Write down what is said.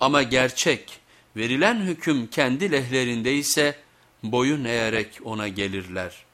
Ama gerçek verilen hüküm kendi lehlerinde ise boyun eğerek ona gelirler.''